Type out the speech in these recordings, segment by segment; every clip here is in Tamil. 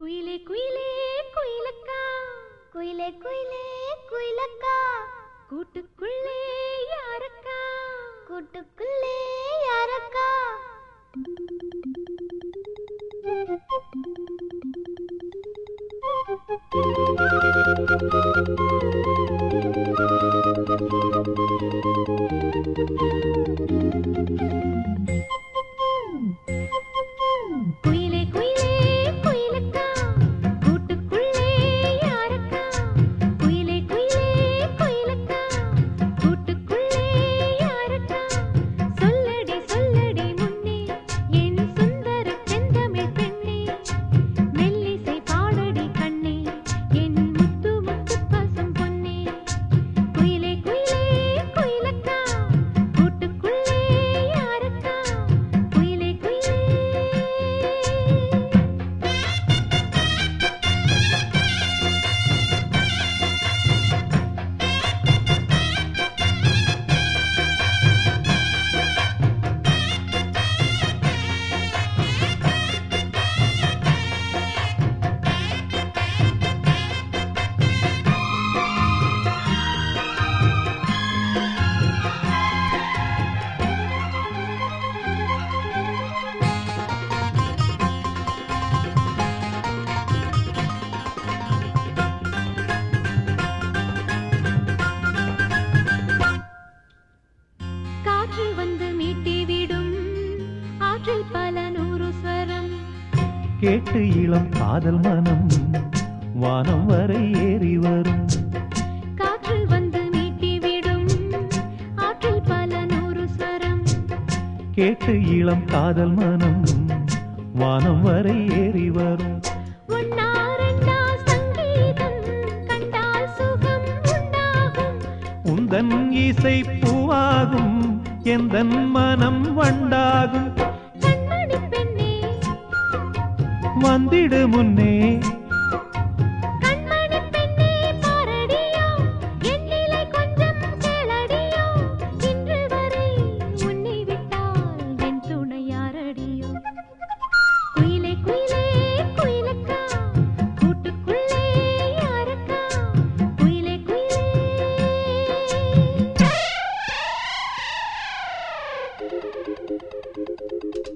குயிலே குயிலே குயிலக்கா. குயிலே குயிலே குயிலக்கா. கூட்டுக்குள்ளே யாரக்கா? கூட்டுக்குள்ளே யாரக்கா? குயிலே ஆற்றில் பல நூறு ஸ்வரம். கேட்டு இளம் காதல் மனம் வானம் வரை ஏறி வரும். காற்று வந்து மீட்டி விடும். ஆற்றில் பல நூறு ஸ்வரம். கேட்டு இளம் காதல் மனம் வானம் வரை ஏறி வரும். உந்தன் இசை பூவாகும் எந்தன் மனம் வண்டாகும். வந்திடு முன்னே.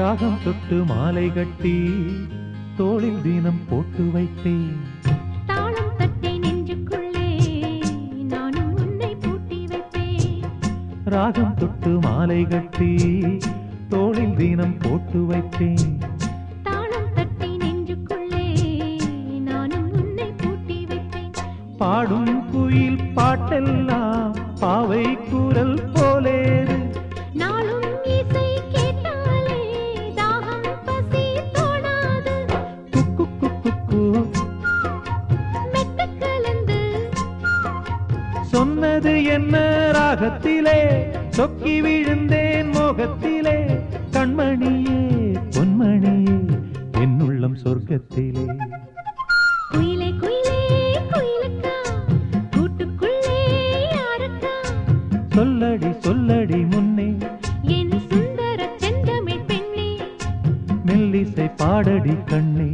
ராகம் தொட்டு மாலை கட்டி தோளில் தினம் போட்டு வைத்தேன். ராகம் தொட்டு மாலை கட்டி தோளில் தினம் போட்டு வைத்தேன் தாளம் தட்டி நெஞ்சுக்குள்ளே நானும் உன்னை பூட்டி வைப்பேன். பாடும் குயில் பாட்டெல்லாம் பாவை குரல் போலேது சொன்னது என்ன ராகத்திலே? சொக்கி விழுந்தேன் மோகத்திலே. கண்மணியே பொன்மணியே என்னுள்ளம் சொர்க்கத்திலே. குயிலே குயிலே குயிலக்கா. கூட்டுக்குள்ளே யாரக்கா? சொல்லடி சொல்லடி முன்னே. என் சுந்தர செந்தமிழ் பெண்ணே. மெல்லிசை பாடடி கண்ணே.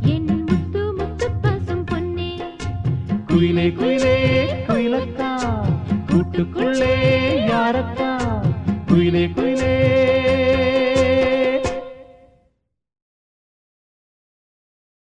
என் முத்து முத்து பசும் பொன்னே. குயிலே குயிலே குயிலக்கா. வீட்டுக்குள்ளே யாரக்கா குயிலே குயிலே